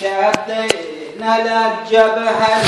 شدينا للجبهة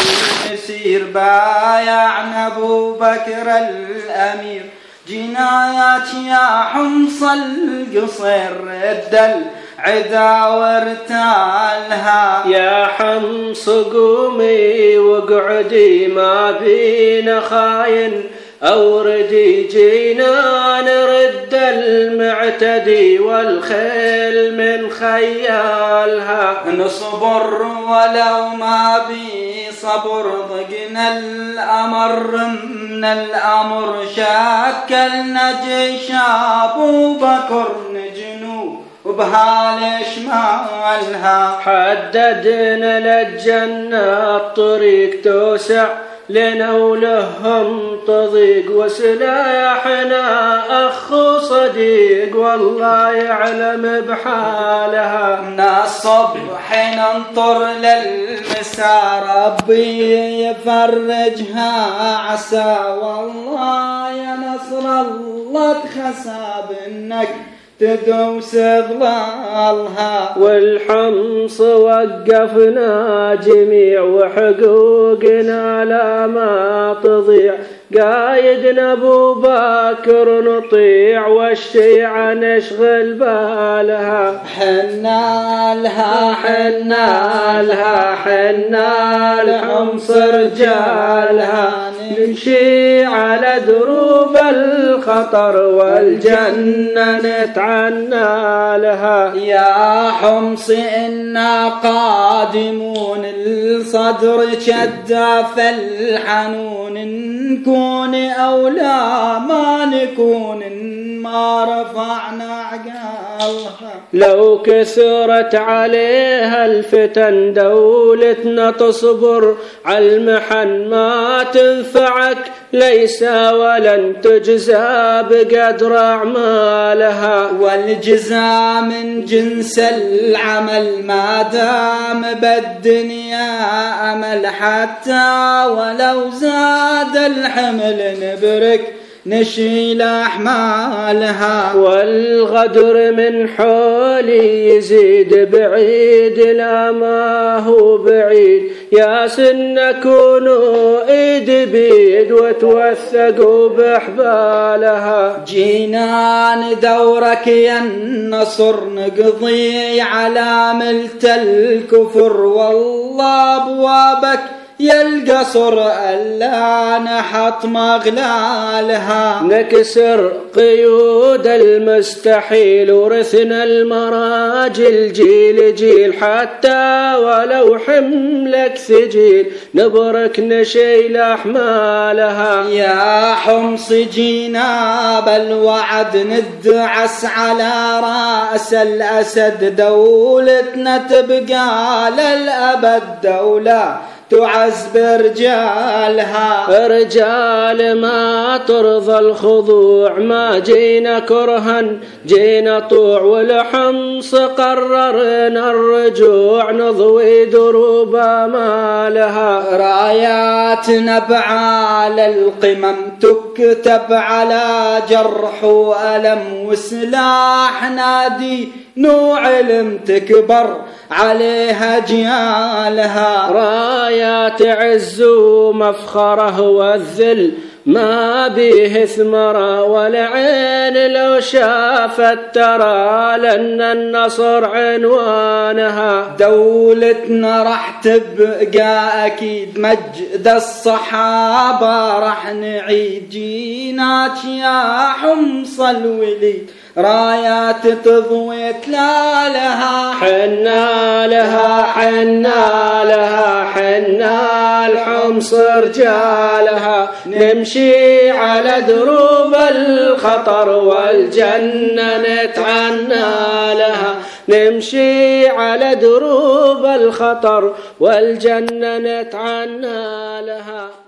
المسير بايعنا ابو بكر الامير جنايات يا حمص القصير رد العدا وارتالها يا حمص قومي واقعدي ما بينا خاين أوردي جينا نرد المعتدي والخيل من خيالها. نصبر ولو ما بي صبر ضقنا الأمر من الأمر شكلنا جيش أبو بكر نجنو وبهالش مالها حددنا للجنة الطريق توسع. لنا ولهم تضيق وسلاحنا أخ صديق والله يعلم بحالها. من الصبح ننطر للمساء ربي يفرجها عسى والله يا نصر الله تخسى بانك تدوس ظلالها والحمص وقفنا جميع وحقوقنا لا ما تضيع. قايدنا أبو بكر نطيع والشيعة نشغل بالها حنا لها حنا لها حنا لحمص رجالها نمشي على دروب الخطر والجنة نتعنى لها. يا حمص إنا قادمون الصدر شداف الحنون نكون أو لا ما نكون ما رفعنا عقالها. لو كثرت عليها الفتن دولتنا تصبر. على المحن ما تنفعك ليس ولن تجزى بقدر أعمالها. والجزاء من جنس العمل ما دام بالدنيا أمل. حتى ولو زاد الحمل نبرك نشيل أحمالها. والغدر من حولي يزيد بعيد لا ما هو بعيد. يا سن كونوا إيد بيد وتوثقوا بحبالها جينا ندورك يا النصر نقضي على ملت الكفر. والله أبوابك يا القصر ألا نحط مغلالها. نكسر قيود المستحيل ورثنا المراجل جيل جيل حتى ولو حملك ثجيل نبرك نشيل أحمالها. يا حمص جينا بالوعد ندعس على رأس الأسد. دولتنا تبقى للأبد دولة. تعز برجالها. رجال ما ترضى الخضوع ما جينا كرها جينا طوع والحمص قررنا الرجوع نضوي دروب ما لها راياتنا بعالى القمم تكتب على جرح وألم وسلاح نادي نوع علم تكبر. عليها جيالها. رايات عز ومفخره والذل. ما بيه ثمرة والعين لو شافت ترى لأن النصر عنوانها. دولتنا راح تبقى أكيد مجد الصحابة راح نعيد جيناك يا حمص الوليد. رايات تضوي لا لها. حنا لها حنا لها حنا الحمص رجالها. نمشي على دروب الخطر والجنة نتعنى لها. نمشي على دروب الخطر والجنة نتعنى لها.